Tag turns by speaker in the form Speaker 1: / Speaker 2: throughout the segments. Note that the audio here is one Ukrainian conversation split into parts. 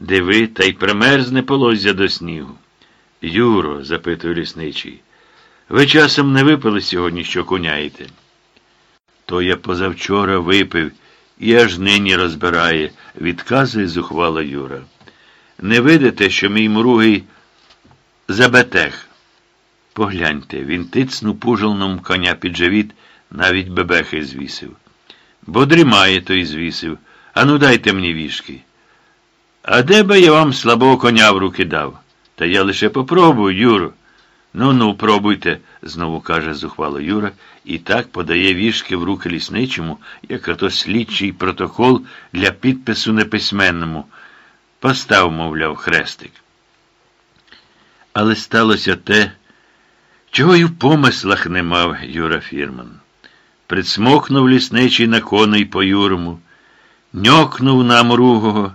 Speaker 1: Диви, та й примерзне полоззя до снігу. Юро, запитує лісничий, ви часом не випили сьогодні, що куняєте? То я позавчора випив і аж нині розбирає, відказує зухвала Юра. Не видите, що мій мругий забетех? Погляньте, він тицнув пужалном коня під живіт, навіть бебехи звісив. Бо дрімає той звісив. Ану дайте мені вішки. А де би я вам слабого коня в руки дав? Та я лише попробую, Юро. Ну ну, пробуйте, знову каже зухвало Юра, і так подає вішки в руки лісничому, як ото слідчий протокол для підпису неписьменному. Постав, мовляв, хрестик. Але сталося те, чого й в помислах не мав Юра Фірман. Присмокнув лісничий на коней по юрому, ньокнув на мругого,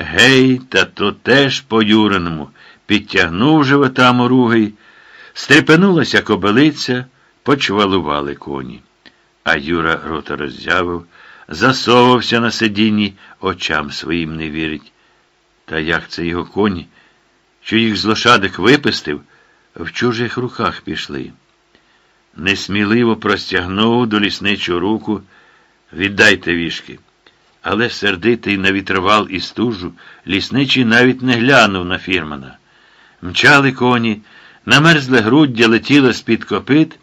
Speaker 1: гей, та то теж по юриному, підтягнув живота мругий, стрепенулася кобилиця, почвалували коні. А Юра рота роззявив, засовався на сидінні, очам своїм не вірить. Та як це його коні, що їх з лошадик випистив, в чужих руках пішли. Несміливо простягнув до лісничу руку, віддайте вішки. Але сердитий на вітровал і стужу, лісничий навіть не глянув на фірмана. Мчали коні, намерзле груддя летіло з-під копит,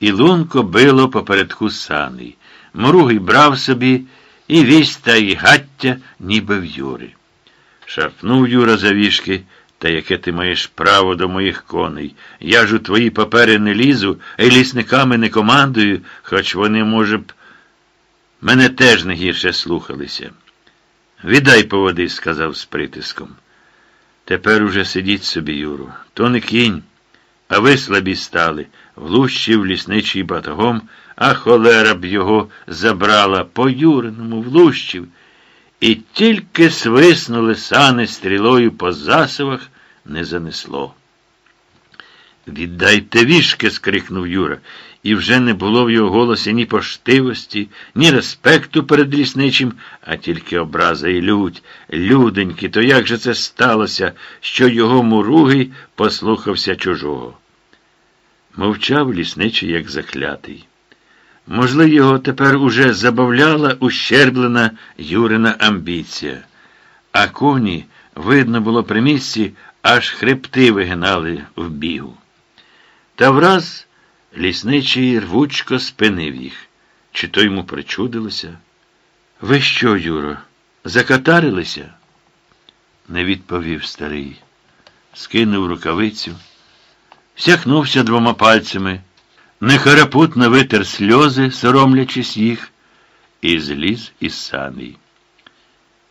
Speaker 1: і лунко било попередку саней. Мругий брав собі і вісь та й гаття, ніби в Юри. Шарпнув Юра за вішки, та яке ти маєш право до моїх коней? Я ж у твої папери не лізу, й лісниками не командую, хоч вони, може б, мене теж не гірше слухалися. Віддай по води, сказав з притиском. Тепер уже сидіть собі, Юру. То не кінь, а ви слабі стали, влущив лісничий батогом, а холера б його забрала по Юриному влущив. І тільки свиснули сани стрілою по засивах, не занесло. Віддайте вішки, скрикнув Юра, і вже не було в його голосі ні поштивості, ні респекту перед лісничим, а тільки образа і лють. Люденьки, то як же це сталося, що його муругий послухався чужого? Мовчав лісничий, як заклятий. Можливо, його тепер уже забавляла ущерблена Юрина амбіція, а коні, видно було при місці, аж хребти вигинали в бігу. Та враз лісничий рвучко спинив їх. Чи то йому причудилося? Ви що, Юро, закатарилися? Не відповів старий. Скинув рукавицю, сякнувся двома пальцями. Нехарапутно витер сльози, соромлячись їх, і зліз із саней.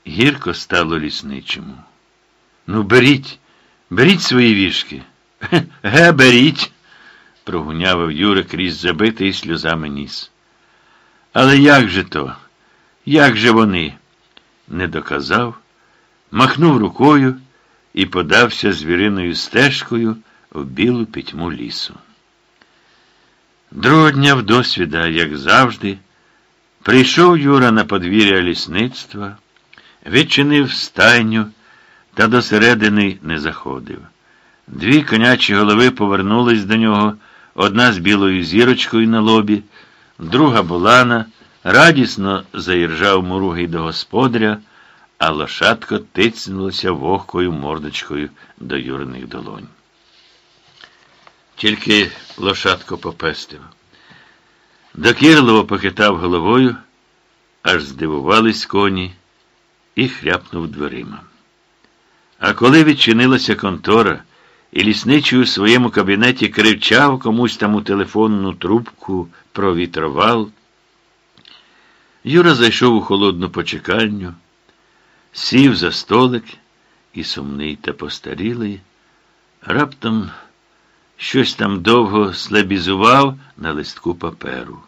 Speaker 1: Гірко стало лісничому. Ну, беріть, беріть свої вішки. Ге, беріть, прогунявив Юра крізь забитий сльозами ніс. Але як же то? Як же вони? Не доказав, махнув рукою і подався звіриною стежкою в білу пітьму лісу. Другого дня в досвіда, як завжди, прийшов Юра на подвір'я лісництва, відчинив стайню та до середини не заходив. Дві конячі голови повернулись до нього, одна з білою зірочкою на лобі, друга булана, радісно заіржав муругий до господаря, а лошадко тицнулося вогкою мордочкою до юрних долонь. Тільки лошадко попестив. Докірливо похитав головою, аж здивувались коні і хряпнув дверима. А коли відчинилася контора, і лісничий у своєму кабінеті кричав комусь там у телефонну трубку про вітровал, Юра зайшов у холодну почекальню, сів за столик і сумний та постарілий, раптом. Щось там довго слабізував на листку паперу.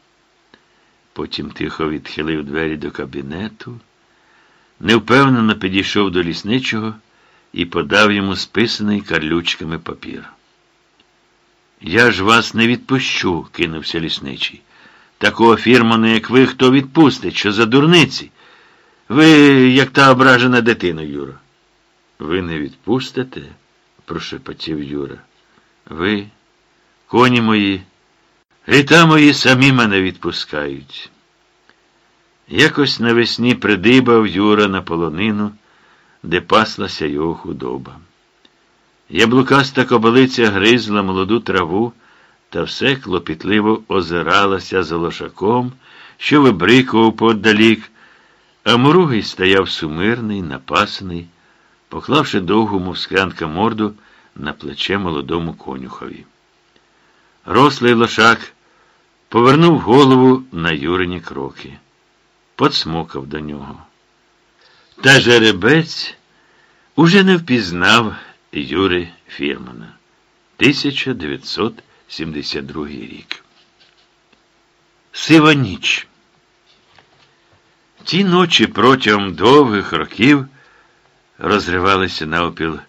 Speaker 1: Потім тихо відхилив двері до кабінету, невпевнено підійшов до лісничого і подав йому списаний карлючками папір. Я ж вас не відпущу, кинувся лісничий. Такого фірмана, як ви, хто відпустить, що за дурниці? Ви, як та ображена дитина, Юра. Ви не відпустите? прошепотів Юра. Ви, коні мої, гита мої самі мене відпускають. Якось навесні придибав Юра на полонину, де паслася його худоба. Яблукаста кобилиця гризла молоду траву та все клопітливо озиралася за лошаком, що вибрикував подалік, а муругий стояв сумирний, напасний, поклавши довгу мов склянка морду на плече молодому конюхові. Рослий лошак повернув голову на Юрині кроки, подсмокав до нього. Та жеребець уже не впізнав Юри Фірмана. 1972 рік. Сива ніч. Ті ночі протягом довгих років розривалися навпіл